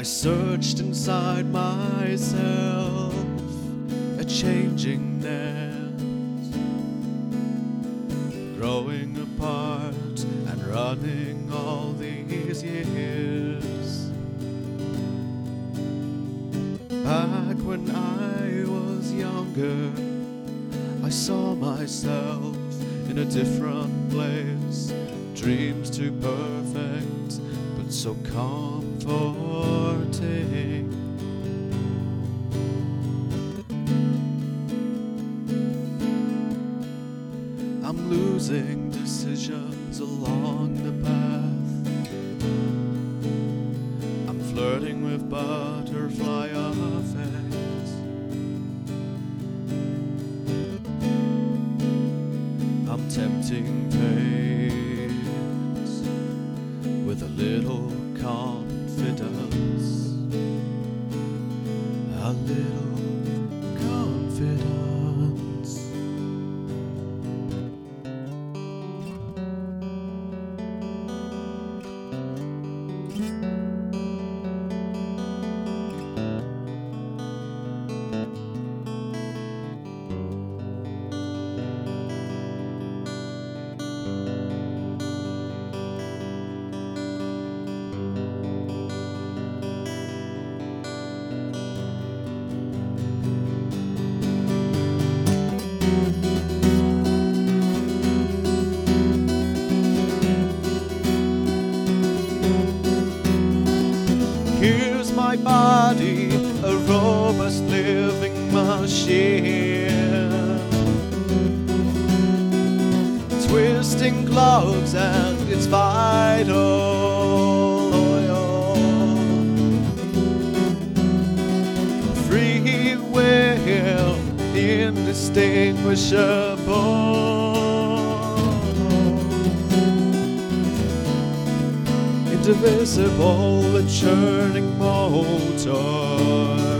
I searched inside myself, a changing net, growing apart and running all these years. Back when I was younger, I saw myself in a different place, dreams too perfect, but so I'm losing decisions along the path. I'm flirting with butterfly effects. I'm tempting fate with a little confidence. Clocks and it's vital. oil. Free will, indistinguishable indivisible, the churning motor.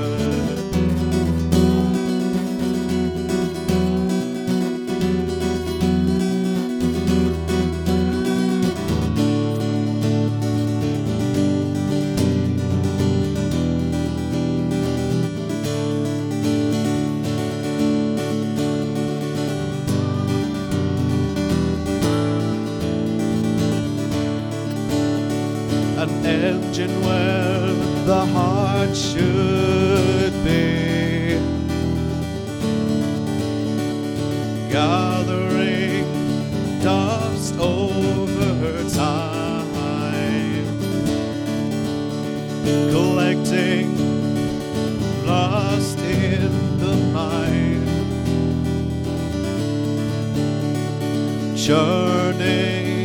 The heart should be. Gathering dust over time. Collecting lost in the mind. Churning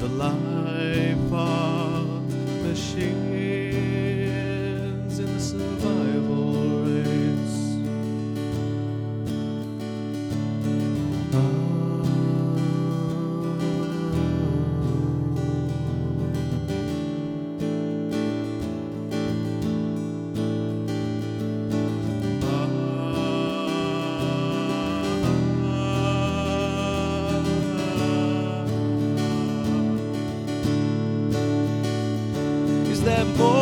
The life There more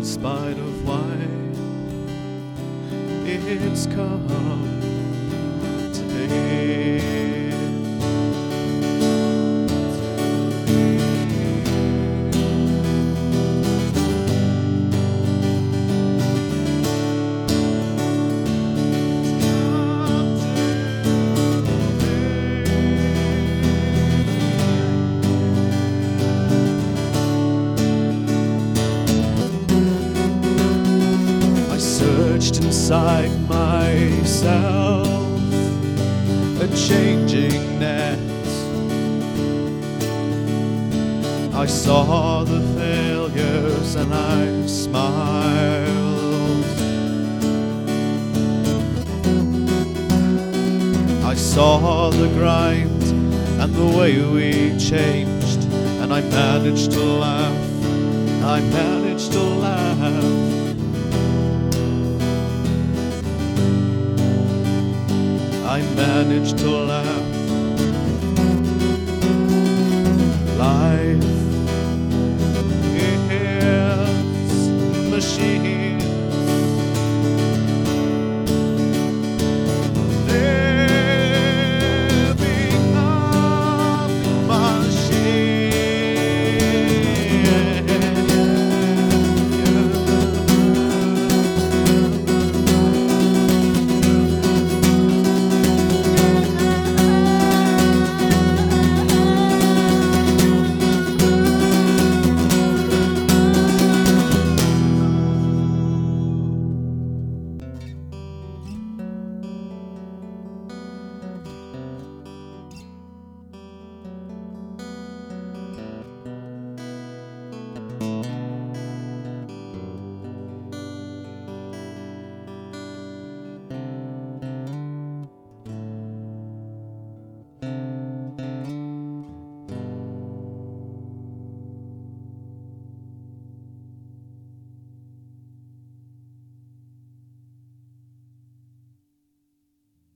In spite of why it's come inside myself, a changing net. I saw the failures and I smiled. I saw the grind and the way we changed, and I managed to laugh. I managed to laugh. I managed to laugh. Life is machine.